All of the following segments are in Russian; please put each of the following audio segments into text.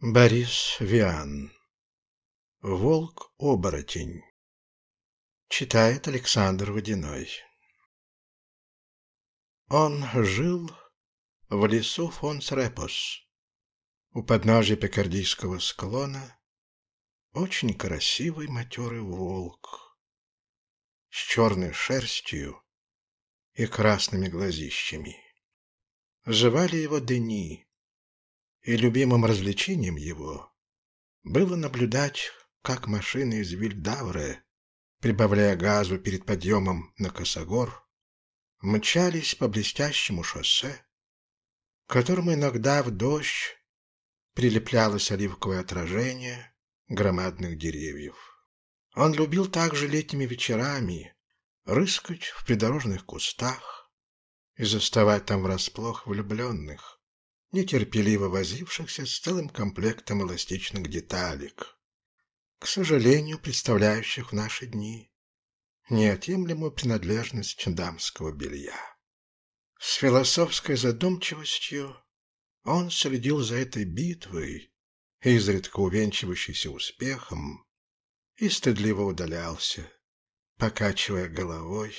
Борис Виан. Волк-оборотень Читает Александр Водяной. Он жил в лесу Фонс-Репос у подножия Пикардийского склона. Очень красивый матерый волк с черной шерстью и красными глазищами. Звали его Дени и любимым развлечением его было наблюдать, как машины из Вильдавре, прибавляя газу перед подъемом на Косогор, мчались по блестящему шоссе, к которому иногда в дождь прилеплялось оливковое отражение громадных деревьев. Он любил также летними вечерами рыскать в придорожных кустах и заставать там врасплох влюбленных, нетерпеливо возившихся с целым комплектом эластичных деталек, к сожалению, представляющих в наши дни неотъемлемую принадлежность дамского белья. С философской задумчивостью он следил за этой битвой, изредка увенчивающейся успехом, и стыдливо удалялся, покачивая головой,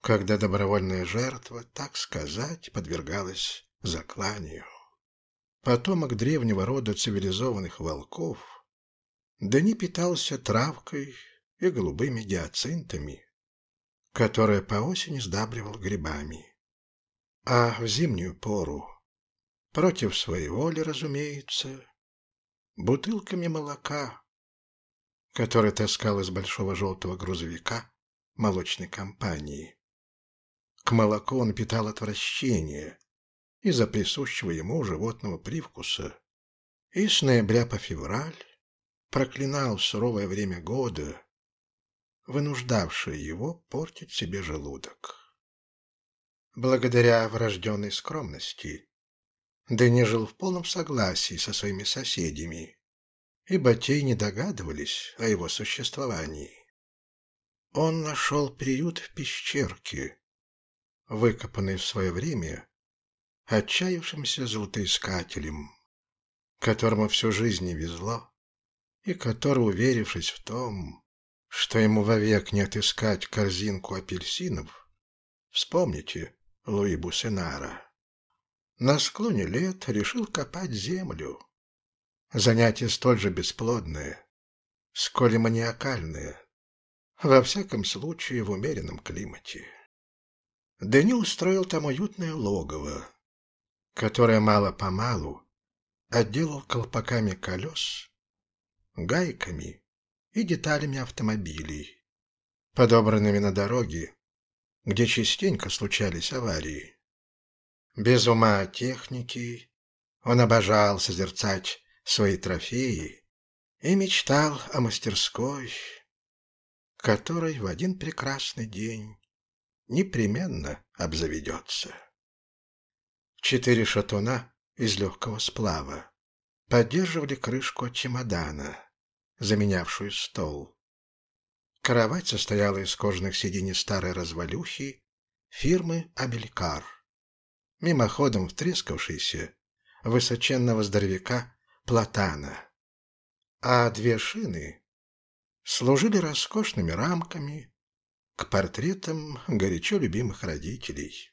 когда добровольная жертва, так сказать, подвергалась закланию. Потомок древнего рода цивилизованных волков, да не питался травкой и голубыми гиацинтами, которые по осени сдабривал грибами. А в зимнюю пору, против своей воли, разумеется, бутылками молока, который таскал из большого желтого грузовика молочной компании. К молоку он питал отвращение, из-за присущего ему животного привкуса, и с ноября по февраль проклинал суровое время года, вынуждавшее его портить себе желудок. Благодаря врожденной скромности Дэнни жил в полном согласии со своими соседями, ибо те не догадывались о его существовании. Он нашел приют в пещерке, выкопанной в свое время отчаявшимся золотоискателем, которому всю жизнь не везло, и который, уверившись в том, что ему вовек не отыскать корзинку апельсинов, вспомните Луи Бусенара, на склоне лет решил копать землю. Занятие столь же бесплодное, сколь и маниакальное, во всяком случае в умеренном климате. Дени устроил там уютное логово, которое мало-помалу отделал колпаками колес, гайками и деталями автомобилей, подобранными на дороге, где частенько случались аварии. Без ума техники он обожал созерцать свои трофеи и мечтал о мастерской, которой в один прекрасный день непременно обзаведется. Четыре шатуна из легкого сплава поддерживали крышку от чемодана, заменявшую стол. Кровать состояла из кожаных сидений старой развалюхи фирмы «Абелькар», мимоходом втрескавшейся высоченного здоровяка Платана. А две шины служили роскошными рамками к портретам горячо любимых родителей.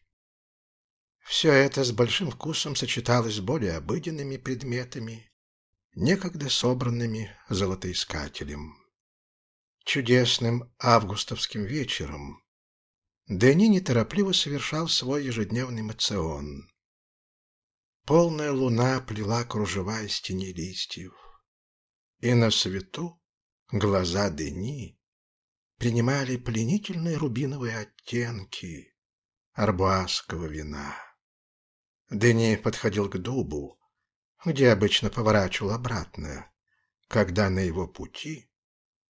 Все это с большим вкусом сочеталось с более обыденными предметами, некогда собранными золотоискателем. Чудесным августовским вечером Дени неторопливо совершал свой ежедневный мацион. Полная луна плела кружева из тени листьев, и на свету глаза Дени принимали пленительные рубиновые оттенки арбуазского вина. Дени подходил к дубу, где обычно поворачивал обратно, когда на его пути,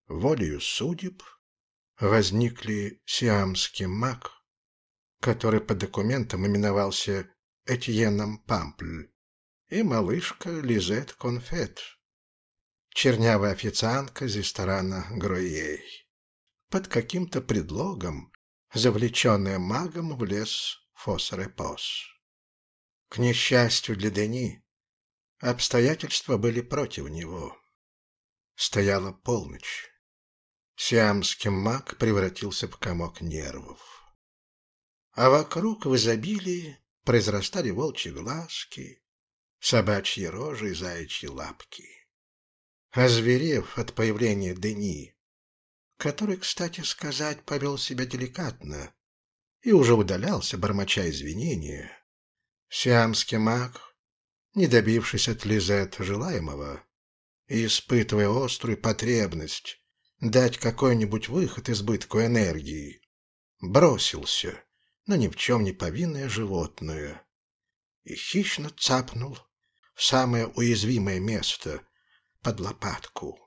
волею судеб, возникли сиамский маг, который по документам именовался Этьеном Пампль, и малышка Лизет Конфет, чернявая официантка из ресторана Гроей, под каким-то предлогом завлеченная магом в лес Фос-Репос. К несчастью для Дени, Обстоятельства были против него. Стояла полночь. Сиамский маг превратился в комок нервов. А вокруг в изобилии произрастали волчьи глазки, собачьи рожи и заячьи лапки. Озверев от появления Дени, который, кстати сказать, повел себя деликатно и уже удалялся, бормоча извинения, сиамский маг, не добившись от Лизет желаемого и испытывая острую потребность дать какой-нибудь выход избытку энергии, бросился на ни в чем не повинное животное и хищно цапнул в самое уязвимое место под лопатку.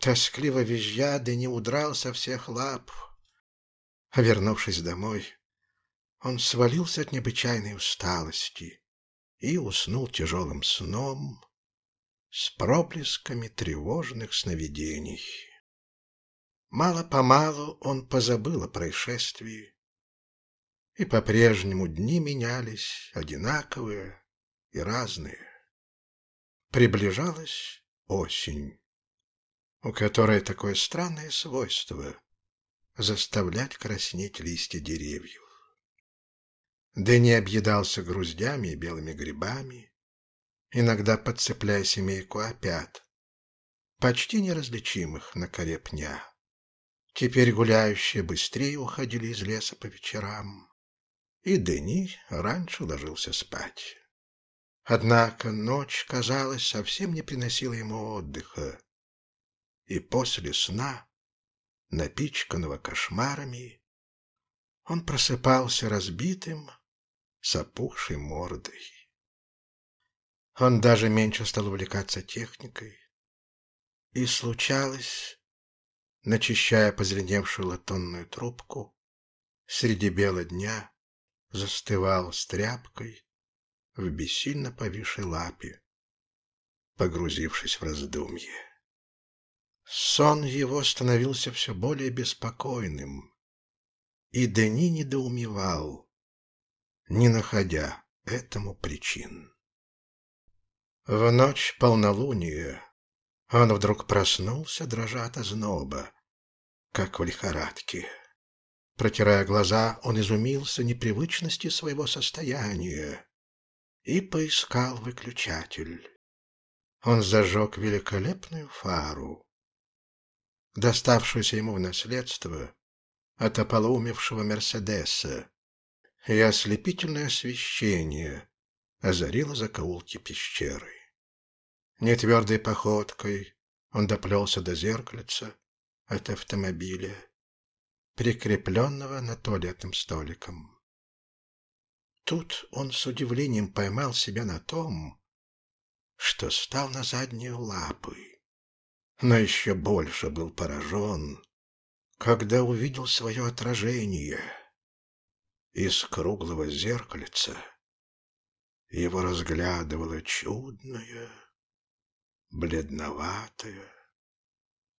Тоскливо визжа, не удрал со всех лап. Вернувшись домой, он свалился от необычайной усталости и уснул тяжелым сном с проблесками тревожных сновидений. Мало-помалу он позабыл о происшествии, и по-прежнему дни менялись одинаковые и разные. Приближалась осень, у которой такое странное свойство — заставлять краснеть листья деревьев. Дэнни объедался груздями и белыми грибами, иногда подцепляя семейку опят, почти неразличимых на коре пня. Теперь гуляющие быстрее уходили из леса по вечерам, и Дени раньше ложился спать. Однако ночь, казалось, совсем не приносила ему отдыха, и после сна, напичканного кошмарами, он просыпался разбитым, с опухшей мордой. Он даже меньше стал увлекаться техникой, и случалось, начищая позеленевшую латунную трубку, среди бела дня застывал с тряпкой в бессильно повисшей лапе, погрузившись в раздумье. Сон его становился все более беспокойным, и Дени недоумевал, не находя этому причин. В ночь полнолуния он вдруг проснулся, дрожа от озноба, как в лихорадке. Протирая глаза, он изумился непривычности своего состояния и поискал выключатель. Он зажег великолепную фару, доставшуюся ему в наследство от ополоумевшего Мерседеса, и ослепительное освещение озарило закоулки пещеры. Нетвердой походкой он доплелся до зеркальца от автомобиля, прикрепленного над туалетным столиком. Тут он с удивлением поймал себя на том, что стал на задние лапы, но еще больше был поражен, когда увидел свое отражение из круглого зеркальца. Его разглядывало чудное, бледноватая,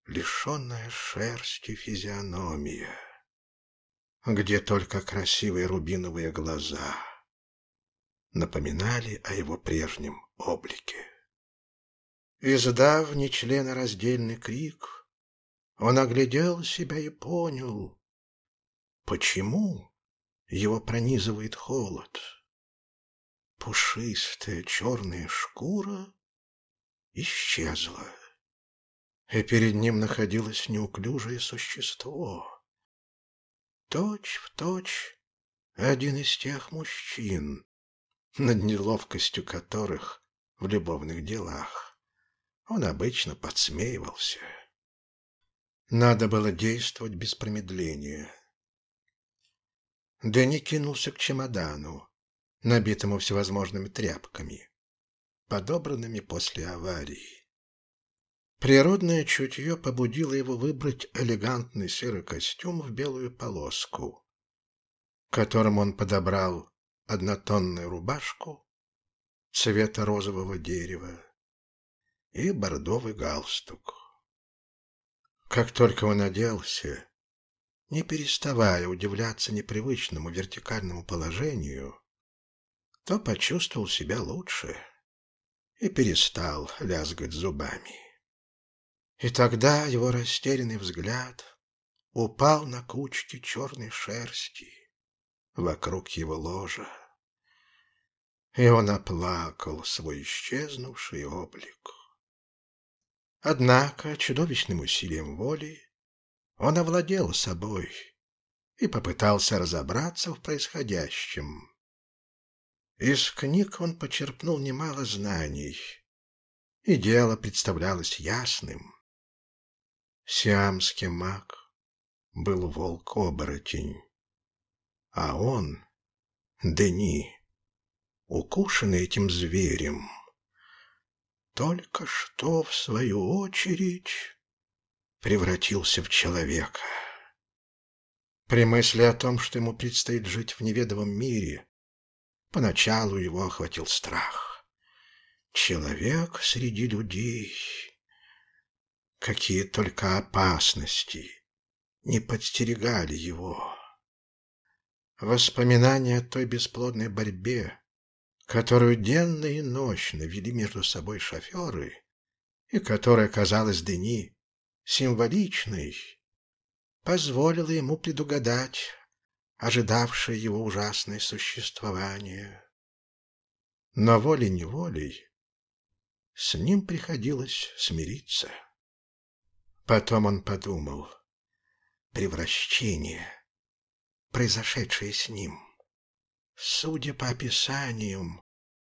лишенная шерсти физиономия, где только красивые рубиновые глаза напоминали о его прежнем облике. Издав нечленораздельный крик, он оглядел себя и понял, почему его пронизывает холод. Пушистая черная шкура исчезла, и перед ним находилось неуклюжее существо. Точь в точь один из тех мужчин, над неловкостью которых в любовных делах он обычно подсмеивался. Надо было действовать без промедления. Дэнни кинулся к чемодану, набитому всевозможными тряпками подобранными после аварии. Природное чутье побудило его выбрать элегантный серый костюм в белую полоску, которым он подобрал однотонную рубашку цвета розового дерева и бордовый галстук. Как только он оделся, не переставая удивляться непривычному вертикальному положению, то почувствовал себя лучше. и перестал лязгать зубами. И тогда его растерянный взгляд упал на кучки черной шерсти вокруг его ложа, и он оплакал свой исчезнувший облик. Однако чудовищным усилием воли он овладел собой и попытался разобраться в происходящем. Из книг он почерпнул немало знаний, и дело представлялось ясным. Сиамский маг был волк-оборотень, а он, Дени, укушенный этим зверем, только что, в свою очередь, превратился в человека. При мысли о том, что ему предстоит жить в неведомом мире, поначалу его охватил страх. Человек среди людей. Какие только опасности не подстерегали его. Воспоминания о той бесплодной борьбе, которую денно и ночно вели между собой шоферы, и которая казалась Дени символичной, позволила ему предугадать ожидавшее его ужасное существование. Но волей-неволей с ним приходилось смириться. Потом он подумал, превращение, произошедшее с ним, судя по описаниям,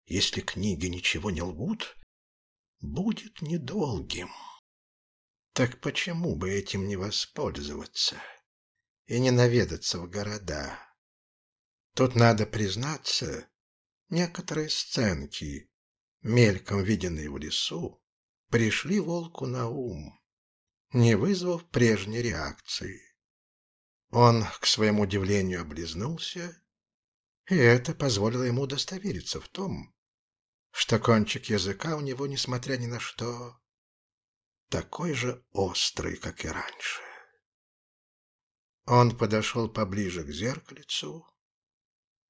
если книги ничего не лгут, будет недолгим. Так почему бы этим не воспользоваться и не наведаться в города? Тут надо признаться, некоторые сценки, мельком виденные в лесу, пришли волку на ум, не вызвав прежней реакции. Он, к своему удивлению, облизнулся и это позволило ему удостовериться в том, что кончик языка у него, несмотря ни на что, такой же острый, как и раньше. Он подошел поближе к зеркальцу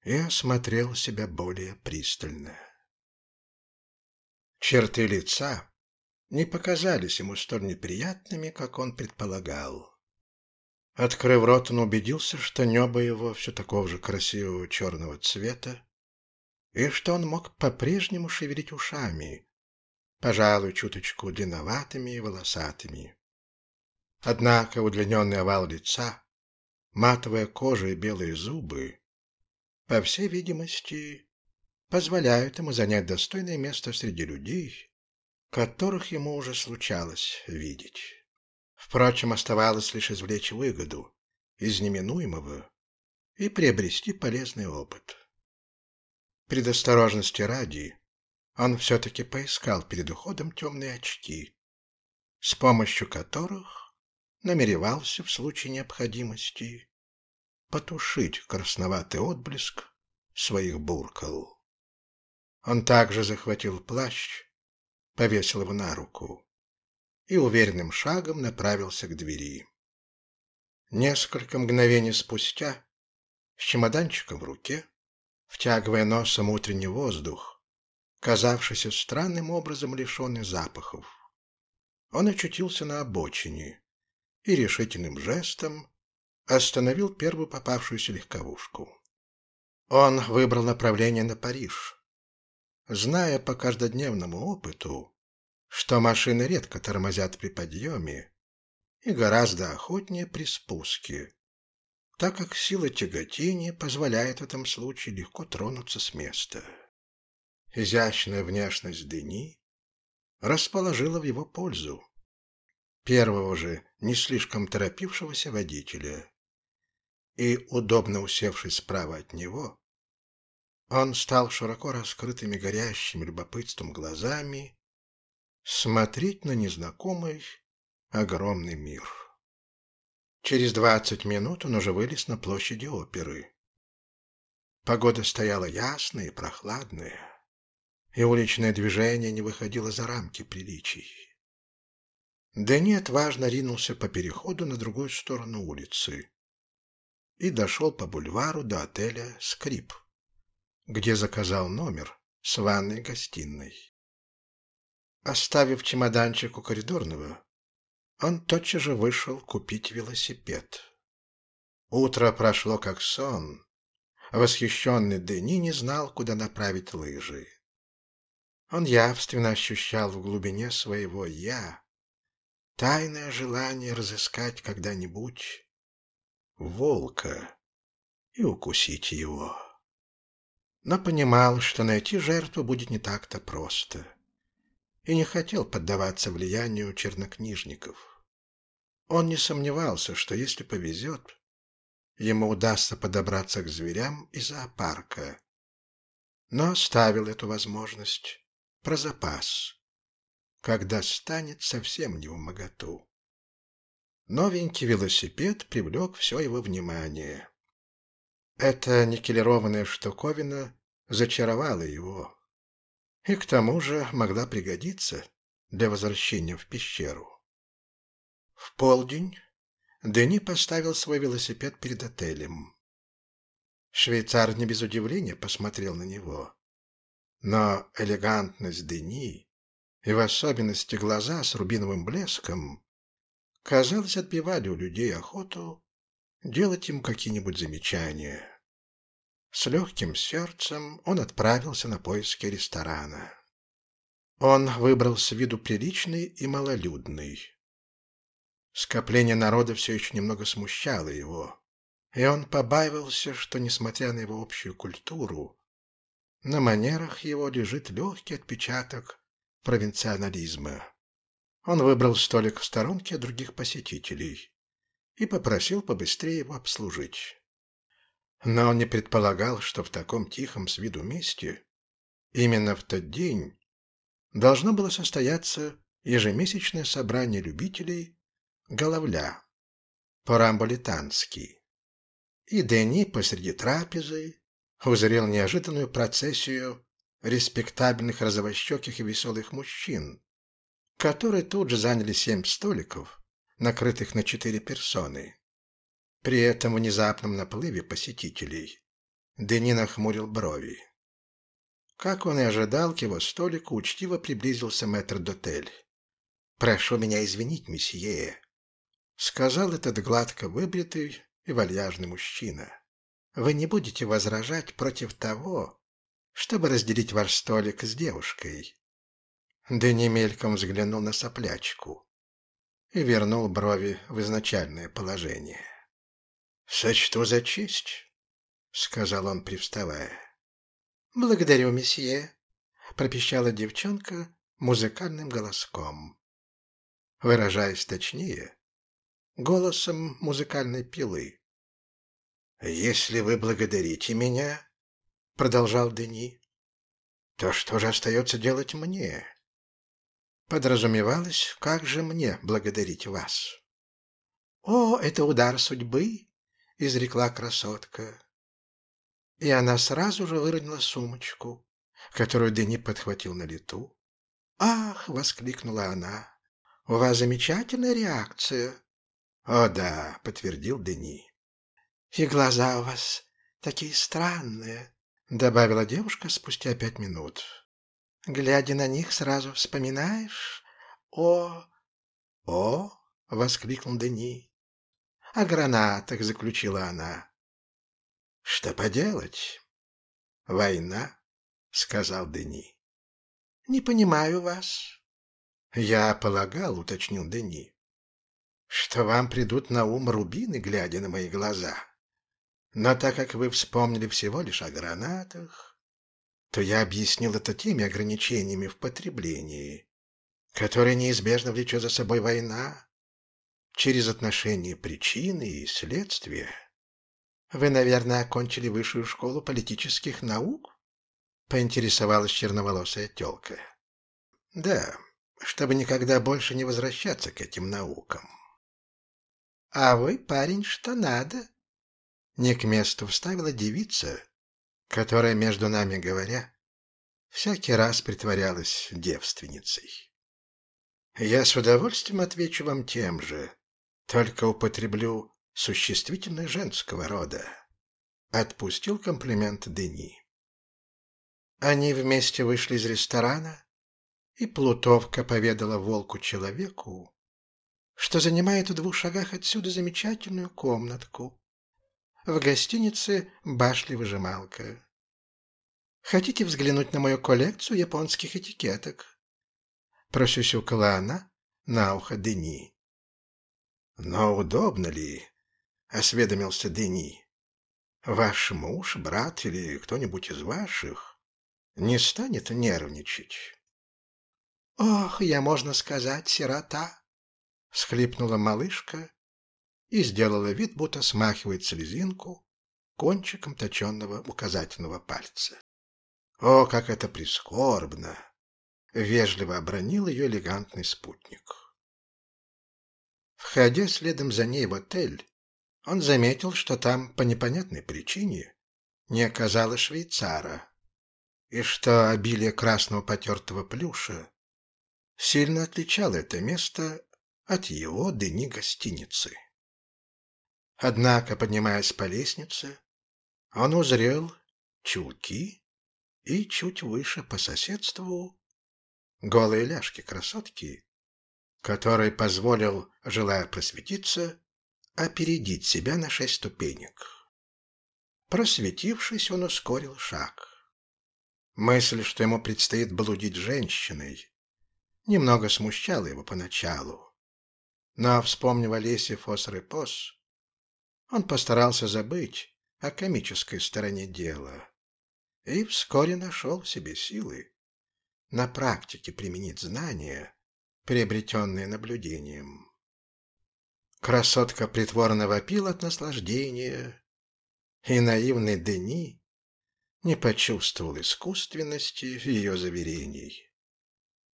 и осмотрел себя более пристально. Черты лица не показались ему столь неприятными, как он предполагал. Открыв рот, он убедился, что небо его все такого же красивого черного цвета, и что он мог по-прежнему шевелить ушами, пожалуй, чуточку длинноватыми и волосатыми. Однако удлиненный овал лица, матовая кожа и белые зубы, по всей видимости, позволяют ему занять достойное место среди людей, которых ему уже случалось видеть. Впрочем, оставалось лишь извлечь выгоду из неминуемого и приобрести полезный опыт. Предосторожности ради он все-таки поискал перед уходом темные очки, с помощью которых намеревался в случае необходимости потушить красноватый отблеск своих буркал. Он также захватил плащ, повесил его на руку и уверенным шагом направился к двери. Несколько мгновений спустя, с чемоданчиком в руке, втягивая носом утренний воздух, казавшийся странным образом лишенный запахов, он очутился на обочине и решительным жестом остановил первую попавшуюся легковушку. Он выбрал направление на Париж, зная по каждодневному опыту, что машины редко тормозят при подъеме и гораздо охотнее при спуске, так как сила тяготения позволяет в этом случае легко тронуться с места. Изящная внешность Дени расположила в его пользу первого же не слишком торопившегося водителя, и, удобно усевшись справа от него, он стал широко раскрытыми горящими любопытством глазами смотреть на незнакомый огромный мир. Через двадцать минут он уже вылез на площади оперы. Погода стояла ясная и прохладная, и уличное движение не выходило за рамки приличий. Дэнни отважно ринулся по переходу на другую сторону улицы и дошел по бульвару до отеля «Скрип», где заказал номер с ванной гостиной. Оставив чемоданчик у коридорного, он тотчас же вышел купить велосипед. Утро прошло как сон. Восхищенный Дени не знал, куда направить лыжи. Он явственно ощущал в глубине своего «я» тайное желание разыскать когда-нибудь волка и укусить его. Но понимал, что найти жертву будет не так-то просто, и не хотел поддаваться влиянию чернокнижников. Он не сомневался, что если повезет, ему удастся подобраться к зверям из зоопарка, но оставил эту возможность про запас, когда станет совсем не в. Новенький велосипед привлек все его внимание. Эта никелированная штуковина зачаровала его и к тому же могла пригодиться для возвращения в пещеру. В полдень Дени поставил свой велосипед перед отелем. Швейцар не без удивления посмотрел на него. Но элегантность Дени и в особенности глаза с рубиновым блеском, казалось, отбивали у людей охоту делать им какие-нибудь замечания. С легким сердцем он отправился на поиски ресторана. Он выбрал с виду приличный и малолюдный. Скопление народа все еще немного смущало его, и он побаивался, что, несмотря на его общую культуру, на манерах его лежит легкий отпечаток провинциализма. Он выбрал столик в сторонке от других посетителей и попросил побыстрее его обслужить. Но он не предполагал, что в таком тихом с виду месте именно в тот день должно было состояться ежемесячное собрание любителей головля по-рамболитански. И Дени посреди трапезы узрел неожиданную процессию респектабельных розовощеких и веселых мужчин, которые тут же заняли семь столиков, накрытых на четыре персоны. При этом внезапном наплыве посетителей Дени нахмурил брови. Как он и ожидал, к его столику учтиво приблизился мэтр-дотель. «Прошу меня извинить, месье», — сказал этот гладко выбритый и вальяжный мужчина. Вы не будете возражать против того, чтобы разделить ваш столик с девушкой?» Дэнни мельком взглянул на соплячку и вернул брови в изначальное положение. «Сочту за честь», — сказал он, привставая. «Благодарю, месье», — пропищала девчонка музыкальным голоском. Выражаясь точнее, голосом музыкальной пилы. «Если вы благодарите меня, — продолжал Дени, — то что же остается делать мне?» Подразумевалось, как же мне благодарить вас? «О, это удар судьбы!» — изрекла красотка. И она сразу же выронила сумочку, которую Дени подхватил на лету. «Ах!» — воскликнула она. «У вас замечательная реакция!» «О да!» — подтвердил Дени. «И глаза у вас такие странные», — добавила девушка спустя пять минут. «Глядя на них, сразу вспоминаешь о...» «О!» — воскликнул Дени. «О гранатах», — заключила она. «Что поделать?» «Война», — сказал Дени. «Не понимаю вас». «Я полагал», — уточнил Дени, — «что вам придут на ум рубины, глядя на мои глаза». Но так как вы вспомнили всего лишь о гранатах, то я объяснил это теми ограничениями в потреблении, которые неизбежно влечет за собой война, через отношения причины и следствия. Вы, наверное, окончили высшую школу политических наук? Поинтересовалась черноволосая тёлка. Да, чтобы никогда больше не возвращаться к этим наукам. А вы, парень, что надо, не к месту вставила девица, которая, между нами говоря, всякий раз притворялась девственницей. Я с удовольствием отвечу вам тем же, только употреблю существительное женского рода. Отпустил комплимент Дени. Они вместе вышли из ресторана и плутовка поведала волку-человеку, что занимает в двух шагах отсюда замечательную комнатку в гостинице «Башли-выжималка». Хотите взглянуть на мою коллекцию японских этикеток?» Просюсюкала она на ухо Дени. «Но удобно ли?» — осведомился Дени. «Ваш муж, брат или кто-нибудь из ваших не станет нервничать?» «Ох, я, можно сказать, сирота!» — всхлипнула малышка и сделала вид, будто смахивает слезинку кончиком точенного указательного пальца. О, как это прискорбно! Вежливо обронил ее элегантный спутник. Входя следом за ней в отель, он заметил, что там по непонятной причине не оказалось швейцара, и что обилие красного потертого плюша сильно отличало это место от его дыни гостиницы. Однако, поднимаясь по лестнице, он узрел чулки и чуть выше по соседству голые ляжки красотки, которой позволил, желая просветиться, опередить себя на шесть ступенек. Просветившись, он ускорил шаг. Мысль, что ему предстоит блудить женщиной, немного смущала его поначалу. Но, вспомнив Олесе Фос-Репос, он постарался забыть о комической стороне дела и вскоре нашел в себе силы на практике применить знания, приобретенные наблюдением. Красотка притворно вопила от наслаждения, и наивный Дени не почувствовал искусственности ее заверений,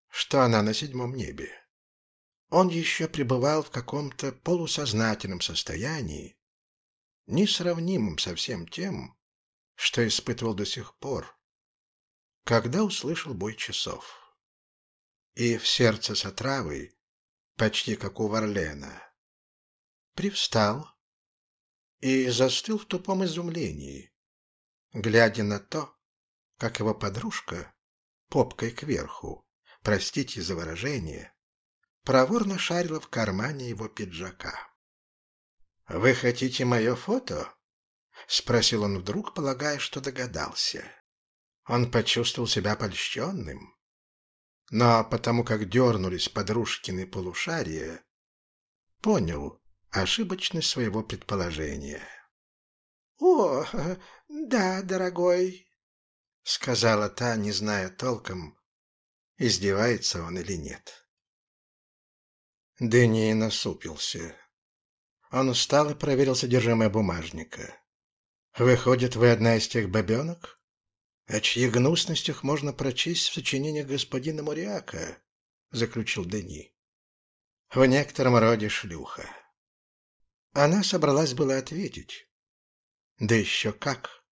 что она на седьмом небе. Он еще пребывал в каком-то полусознательном состоянии, несравнимом со всем тем, что испытывал до сих пор, когда услышал бой часов. И в сердце с отравой, почти как у Варлена, привстал и застыл в тупом изумлении, глядя на то, как его подружка, попкой кверху, простите за выражение, проворно шарила в кармане его пиджака. «Вы хотите мое фото?» — спросил он вдруг, полагая, что догадался. Он почувствовал себя польщенным. Но потому как дернулись подружкины полушария, понял ошибочность своего предположения. «О, да, дорогой», — сказала та, не зная толком, издевается он или нет. Дэнни насупился. Он встал и проверил содержимое бумажника. Выходит, вы одна из тех бабенок, о чьих гнусностях можно прочесть в сочинениях господина Муриака, заключил Дени. В некотором роде шлюха. Она собралась было ответить. Да еще как.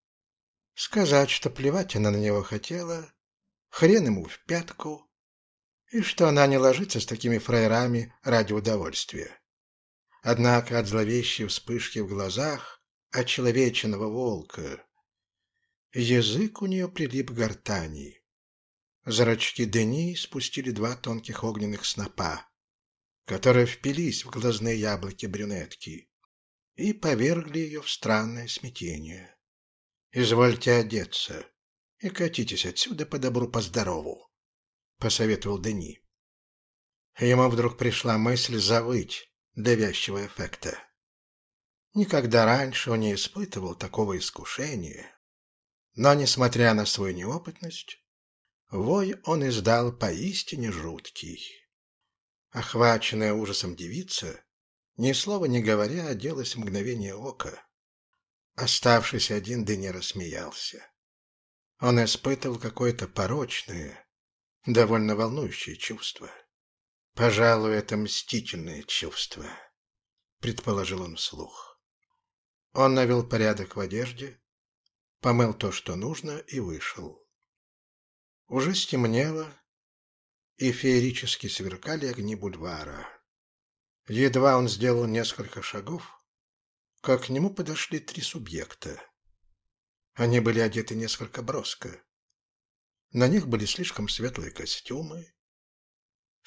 Сказать, что плевать она на него хотела, хрен ему в пятку, и что она не ложится с такими фраерами ради удовольствия. Однако от зловещей вспышки в глазах очеловеченного волка. Язык у нее прилип к гортани. Зрачки Дени спустили два тонких огненных снопа, которые впились в глазные яблоки брюнетки и повергли ее в странное смятение. «Извольте одеться и катитесь отсюда по добру, по здорову», — посоветовал Дени. Ему вдруг пришла мысль завыть для вязчего эффекта. Никогда раньше он не испытывал такого искушения. Но, несмотря на свою неопытность, вой он издал поистине жуткий. Охваченная ужасом девица, ни слова не говоря, оделась в мгновение ока. Оставшись один, Дыня рассмеялся. Он испытывал какое-то порочное, довольно волнующее чувство. «Пожалуй, это мстительное чувство», — предположил он вслух. Он навел порядок в одежде, помыл то, что нужно, и вышел. Уже стемнело, и феерически сверкали огни бульвара. Едва он сделал несколько шагов, как к нему подошли три субъекта. Они были одеты несколько броско. На них были слишком светлые костюмы,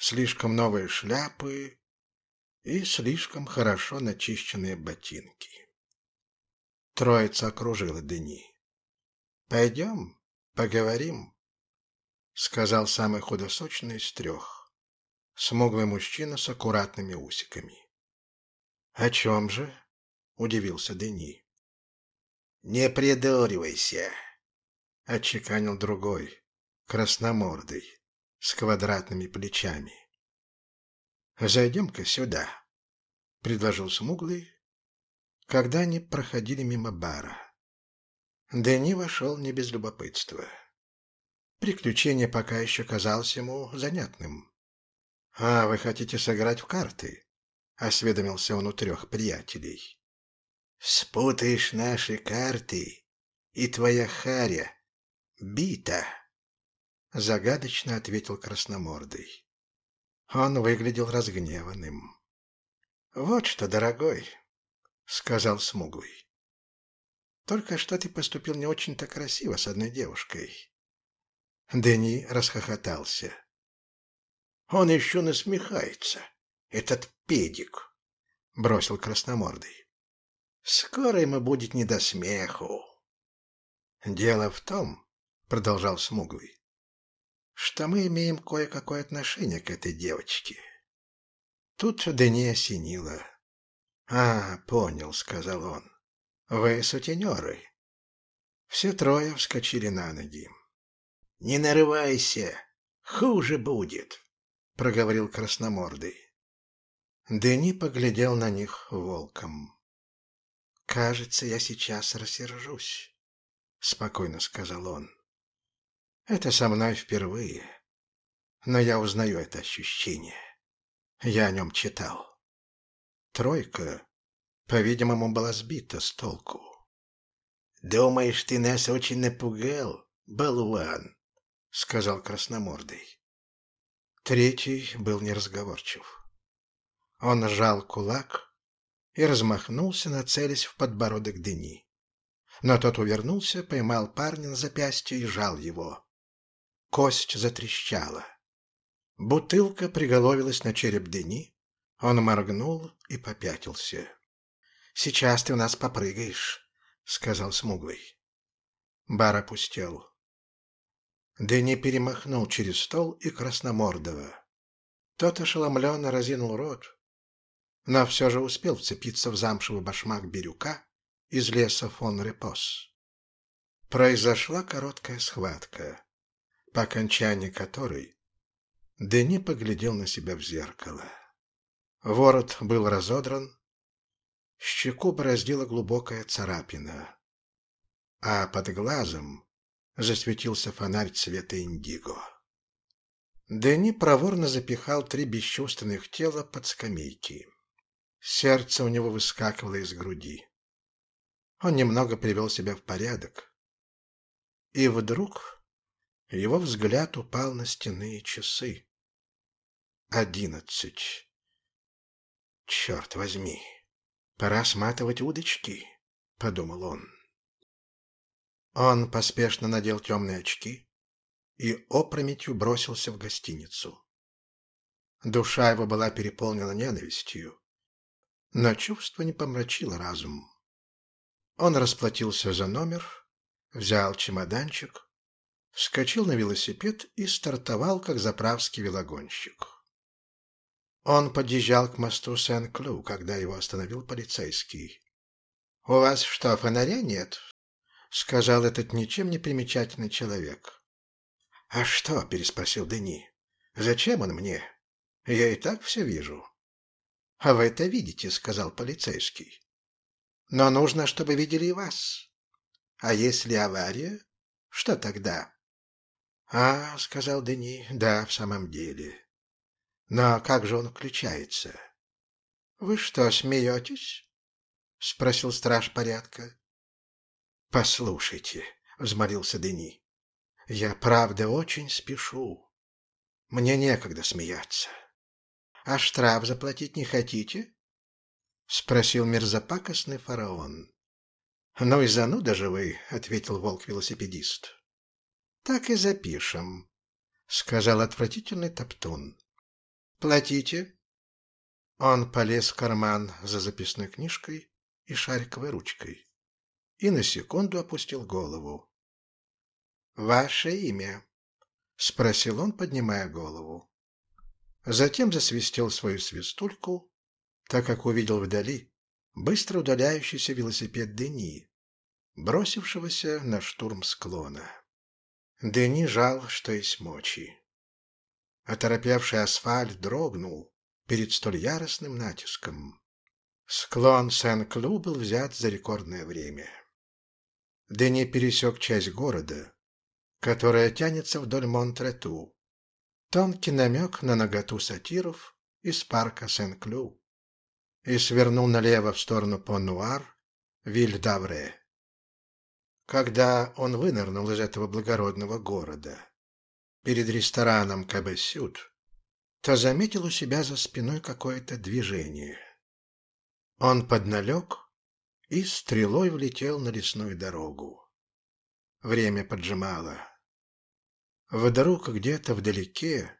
слишком новые шляпы и слишком хорошо начищенные ботинки. Троица окружила Дени. «Пойдем, поговорим», — сказал самый худосочный из трех, смуглый мужчина с аккуратными усиками. «О чем же?» — удивился Дени. «Не придуривайся», — отчеканил другой, красномордый, с квадратными плечами. «Зайдем-ка сюда», — предложил смуглый, когда они проходили мимо бара. Дени вошел не без любопытства. Приключение пока еще казалось ему занятным. «А, вы хотите сыграть в карты?» — осведомился он у трех приятелей. «Спутаешь наши карты, и твоя харя бита!» Загадочно ответил красномордый. Он выглядел разгневанным. «Вот что, дорогой», — сказал смуглый. «Только что ты поступил не очень-то красиво с одной девушкой». Дени расхохотался. «Он еще насмехается, этот педик», — бросил красномордый. «Скоро ему будет не до смеху». «Дело в том», — продолжал смуглый, что мы имеем кое-какое отношение к этой девочке. Тут Дени осенило. «А, понял», — сказал он. «Вы сутенеры». Все трое вскочили на ноги. «Не нарывайся, хуже будет», — проговорил красномордый. Дени поглядел на них волком. «Кажется, я сейчас рассержусь», — спокойно сказал он. Это со мной впервые. Но я узнаю это ощущение. Я о нем читал. Тройка, по-видимому, была сбита с толку. «Думаешь, ты нас очень напугал, болван?» — сказал красномордый. Третий был неразговорчив. Он сжал кулак и размахнулся, нацелясь в подбородок Дени. Но тот увернулся, поймал парня на запястье и жал его. Кость затрещала. Бутылка приголовилась на череп Дени. Он моргнул и попятился. «Сейчас ты у нас попрыгаешь», — сказал смуглый. Бар опустел. Дени перемахнул через стол и Красномордова. Тот ошеломленно разинул рот, но все же успел вцепиться в замшевый башмак Бирюка из леса фон Репос. Произошла короткая схватка по окончании которой Дени поглядел на себя в зеркало. Ворот был разодран, щеку бороздила глубокая царапина, а под глазом засветился фонарь цвета индиго. Дени проворно запихал три бесчувственных тела под скамейки. Сердце у него выскакивало из груди. Он немного привел себя в порядок. И вдруг его взгляд упал на стенные часы. Одиннадцать. Черт возьми, пора сматывать удочки, подумал он. Он поспешно надел темные очки и опрометью бросился в гостиницу. Душа его была переполнена ненавистью, но чувство не помрачило разум. Он расплатился за номер, взял чемоданчик вскочил на велосипед и стартовал, как заправский велогонщик. Он подъезжал к мосту Сен-Клю, когда его остановил полицейский. «У вас что, фонаря нет?» — сказал этот ничем не примечательный человек. «А что?» — переспросил Дени. «Зачем он мне? Я и так все вижу». «А вы это видите», — сказал полицейский. «Но нужно, чтобы видели и вас. А если авария, что тогда?» «А, — сказал Дени, — да, в самом деле. Но как же он включается?» «Вы что, смеетесь?» — спросил страж порядка. «Послушайте», — взмолился Дени, — «я правда очень спешу. Мне некогда смеяться». «А штраф заплатить не хотите?» — спросил мерзопакостный фараон. «Ну и зануда же вы», — ответил волк-велосипедист. Так и запишем, сказал отвратительный топтун. Платите. Он полез в карман за записной книжкой и шариковой ручкой и на секунду опустил голову. «Ваше имя?» — спросил он, поднимая голову. Затем засвистел свою свистульку, так как увидел вдали быстро удаляющийся велосипед Дени, бросившегося на штурм склона. Дени жал, что есть мочи. Оторопевший асфальт дрогнул перед столь яростным натиском. Склон Сен-Клю был взят за рекордное время. Дени пересек часть города, которая тянется вдоль Монтрету. Тонкий намек на наготу сатиров из парка Сен-Клю и свернул налево в сторону Пон-Нуар, Виль-Давре. Когда он вынырнул из этого благородного города перед рестораном Кабесют, то заметил у себя за спиной какое-то движение. Он подналег и стрелой влетел на лесную дорогу. Время поджимало. Вдруг где-то вдалеке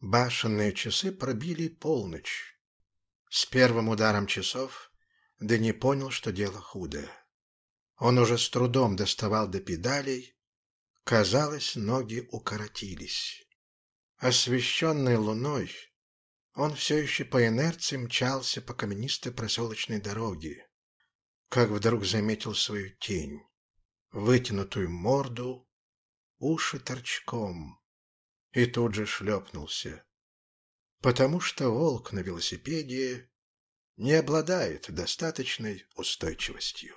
башенные часы пробили полночь. С первым ударом часов Дени понял, что дело худо. Он уже с трудом доставал до педалей. Казалось, ноги укоротились. Освещенный луной, он все еще по инерции мчался по каменистой проселочной дороге, как вдруг заметил свою тень, вытянутую морду, уши торчком, и тут же шлепнулся, потому что волк на велосипеде не обладает достаточной устойчивостью.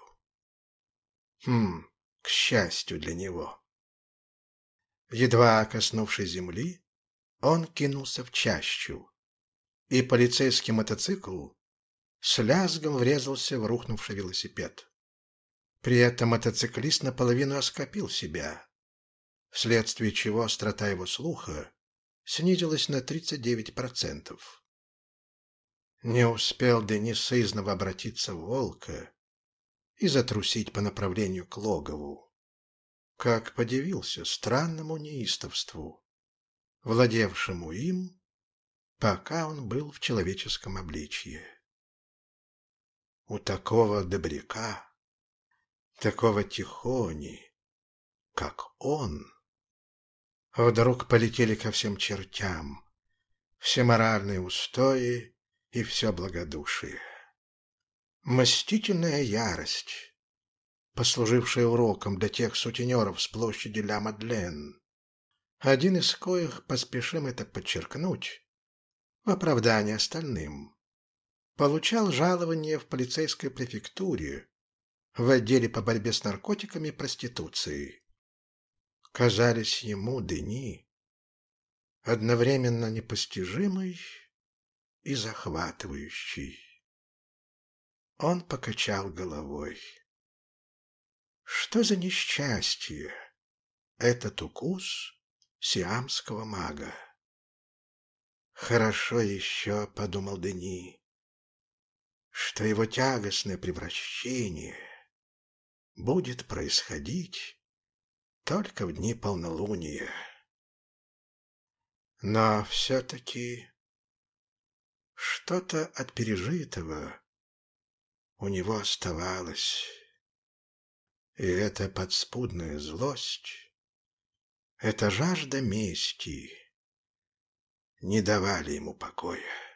Хм, к счастью для него. Едва коснувшись земли, он кинулся в чащу, и полицейский мотоцикл с лязгом врезался в рухнувший велосипед. При этом мотоциклист наполовину оскопил себя, вследствие чего острота его слуха снизилась на 39%. Не успел Денис сызново обратиться в волка и затрусить по направлению к логову, как подивился странному неистовству, владевшему им, пока он был в человеческом обличье. У такого добряка, такого тихони, как он, вдруг полетели ко всем чертям все моральные устои и все благодушие. Мстительная ярость, послужившая уроком для тех сутенеров с площади Ля-Мадлен, один из коих, поспешим это подчеркнуть, в оправдание остальным, получал жалование в полицейской префектуре в отделе по борьбе с наркотиками и проституцией. Казались ему дни одновременно непостижимой и захватывающей. Он покачал головой. Что за несчастье этот укус сиамского мага? Хорошо еще, — подумал Дени, что его тягостное превращение будет происходить только в дни полнолуния. Но все-таки что-то от пережитого у него оставалось. И эта подспудная злость, эта жажда мести не давали ему покоя.